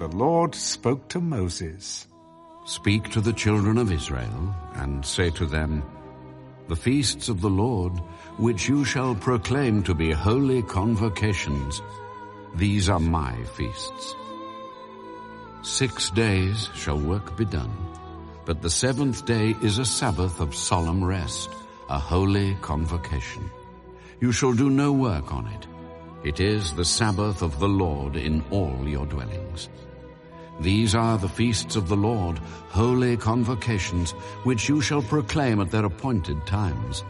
the Lord spoke to Moses. Speak to the children of Israel, and say to them, The feasts of the Lord, which you shall proclaim to be holy convocations, these are my feasts. Six days shall work be done, but the seventh day is a Sabbath of solemn rest, a holy convocation. You shall do no work on it. It is the Sabbath of the Lord in all your dwellings. These are the feasts of the Lord, holy convocations, which you shall proclaim at their appointed times.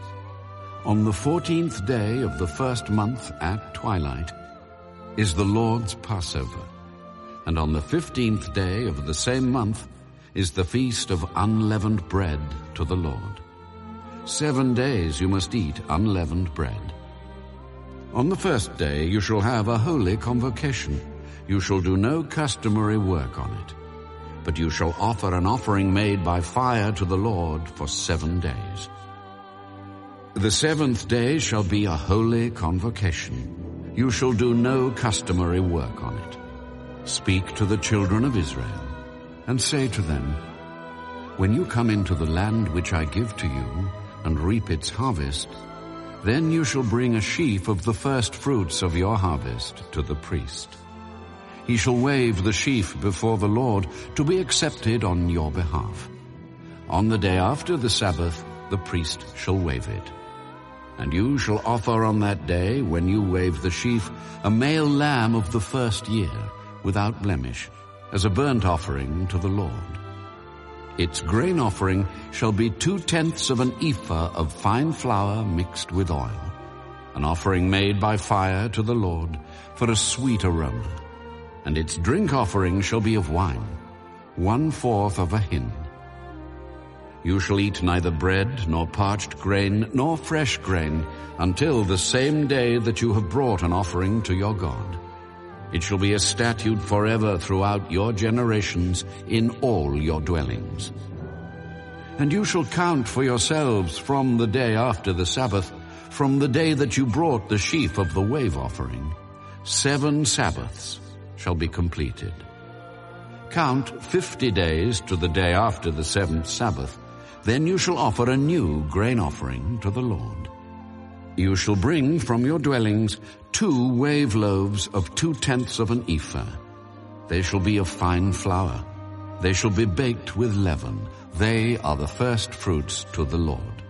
On the fourteenth day of the first month at twilight is the Lord's Passover, and on the fifteenth day of the same month is the feast of unleavened bread to the Lord. Seven days you must eat unleavened bread. On the first day you shall have a holy convocation. You shall do no customary work on it, but you shall offer an offering made by fire to the Lord for seven days. The seventh day shall be a holy convocation. You shall do no customary work on it. Speak to the children of Israel, and say to them, When you come into the land which I give to you, and reap its harvest, then you shall bring a sheaf of the first fruits of your harvest to the priest. He shall wave the sheaf before the Lord to be accepted on your behalf. On the day after the Sabbath, the priest shall wave it. And you shall offer on that day, when you wave the sheaf, a male lamb of the first year, without blemish, as a burnt offering to the Lord. Its grain offering shall be two-tenths of an ephah of fine flour mixed with oil, an offering made by fire to the Lord for a sweet aroma and its drink offering shall be of wine, one-fourth of a hin. You shall eat neither bread, nor parched grain, nor fresh grain, until the same day that you have brought an offering to your God. It shall be a statute forever throughout your generations in all your dwellings. And you shall count for yourselves from the day after the Sabbath, from the day that you brought the sheaf of the wave offering, seven Sabbaths, shall be completed. Count fifty days to the day after the seventh Sabbath. Then you shall offer a new grain offering to the Lord. You shall bring from your dwellings two wave loaves of two-tenths of an ephah. They shall be of fine flour. They shall be baked with leaven. They are the first fruits to the Lord.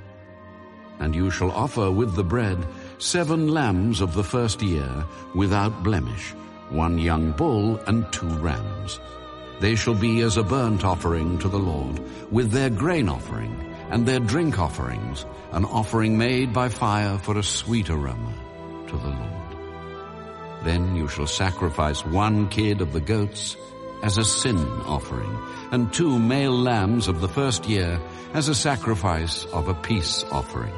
And you shall offer with the bread seven lambs of the first year without blemish one young bull and two rams. They shall be as a burnt offering to the Lord, with their grain offering and their drink offerings, an offering made by fire for a sweet aroma to the Lord. Then you shall sacrifice one kid of the goats as a sin offering, and two male lambs of the first year as a sacrifice of a peace offering.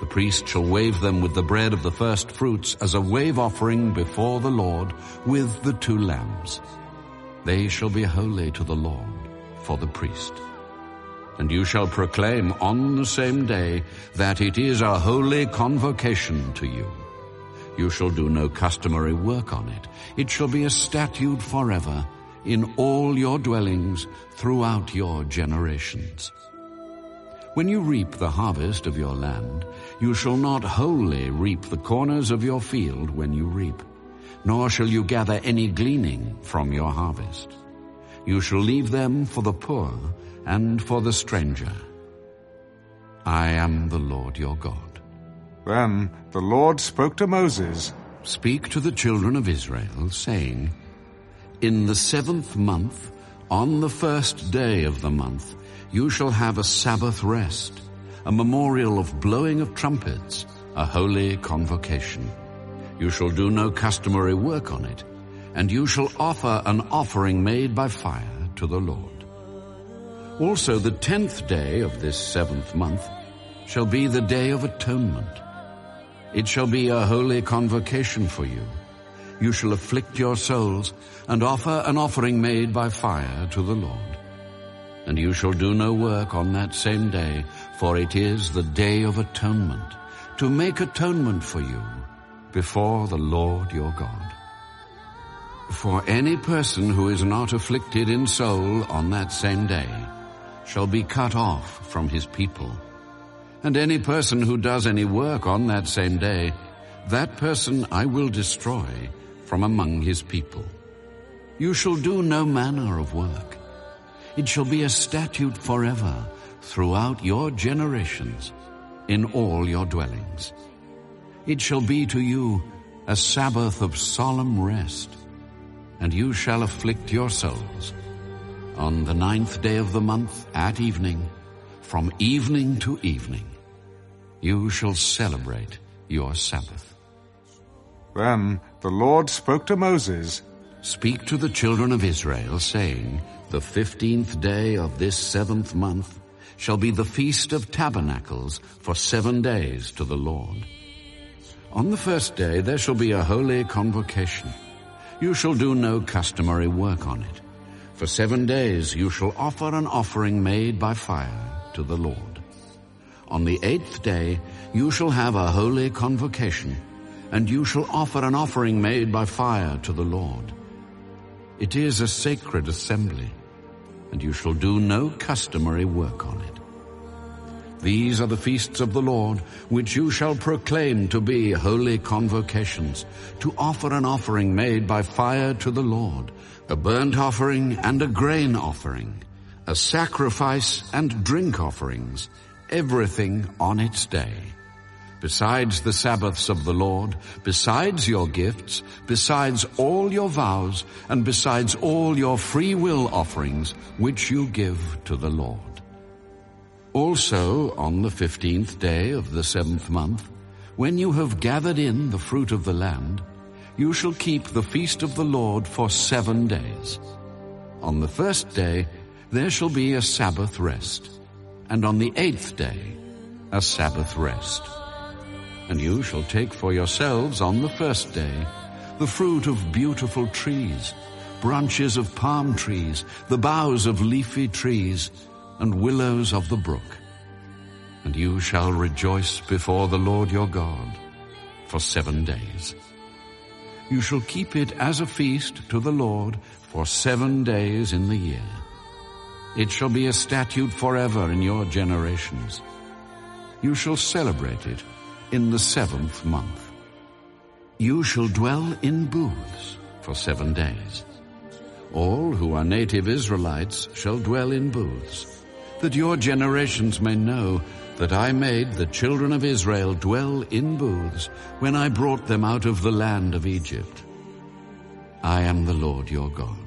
The priest shall wave them with the bread of the first fruits as a wave offering before the Lord with the two lambs. They shall be holy to the Lord for the priest. And you shall proclaim on the same day that it is a holy convocation to you. You shall do no customary work on it. It shall be a statute forever in all your dwellings throughout your generations. When you reap the harvest of your land, you shall not wholly reap the corners of your field when you reap, nor shall you gather any gleaning from your harvest. You shall leave them for the poor and for the stranger. I am the Lord your God. Then the Lord spoke to Moses. Speak to the children of Israel, saying, In the seventh month, on the first day of the month, you shall have a Sabbath rest, a memorial of blowing of trumpets, a holy convocation. You shall do no customary work on it, and you shall offer an offering made by fire to the Lord. Also the tenth day of this seventh month shall be the day of atonement. It shall be a holy convocation for you. You shall afflict your souls and offer an offering made by fire to the Lord and you shall do no work on that same day, for it is the day of atonement, to make atonement for you before the Lord your God. For any person who is not afflicted in soul on that same day shall be cut off from his people. And any person who does any work on that same day, that person I will destroy from among his people. You shall do no manner of work. It shall be a statute forever throughout your generations in all your dwellings. It shall be to you a Sabbath of solemn rest, and you shall afflict your souls. On the ninth day of the month at evening, from evening to evening, you shall celebrate your Sabbath. Then the Lord spoke to Moses, Speak to the children of Israel, saying, The fifteenth day of this seventh month shall be the feast of tabernacles for seven days to the Lord. On the first day there shall be a holy convocation. You shall do no customary work on it. For seven days you shall offer an offering made by fire to the Lord. On the eighth day you shall have a holy convocation, and you shall offer an offering made by fire to the Lord. It is a sacred assembly and you shall do no customary work on it. These are the feasts of the Lord, which you shall proclaim to be holy convocations, to offer an offering made by fire to the Lord, a burnt offering and a grain offering, a sacrifice and drink offerings, everything on its day besides the Sabbaths of the Lord, besides your gifts, besides all your vows, and besides all your free will offerings which you give to the Lord. Also on the fifteenth day of the seventh month, when you have gathered in the fruit of the land, you shall keep the feast of the Lord for seven days. On the first day there shall be a Sabbath rest, and on the eighth day a Sabbath rest. And you shall take for yourselves on the first day the fruit of beautiful trees, branches of palm trees, the boughs of leafy trees, and willows of the brook. And you shall rejoice before the Lord your God for seven days. You shall keep it as a feast to the Lord for seven days in the year. It shall be a statute forever in your generations. You shall celebrate it in the seventh month. You shall dwell in booths for seven days. All who are native Israelites shall dwell in booths, that your generations may know that I made the children of Israel dwell in booths when I brought them out of the land of Egypt. I am the Lord your God.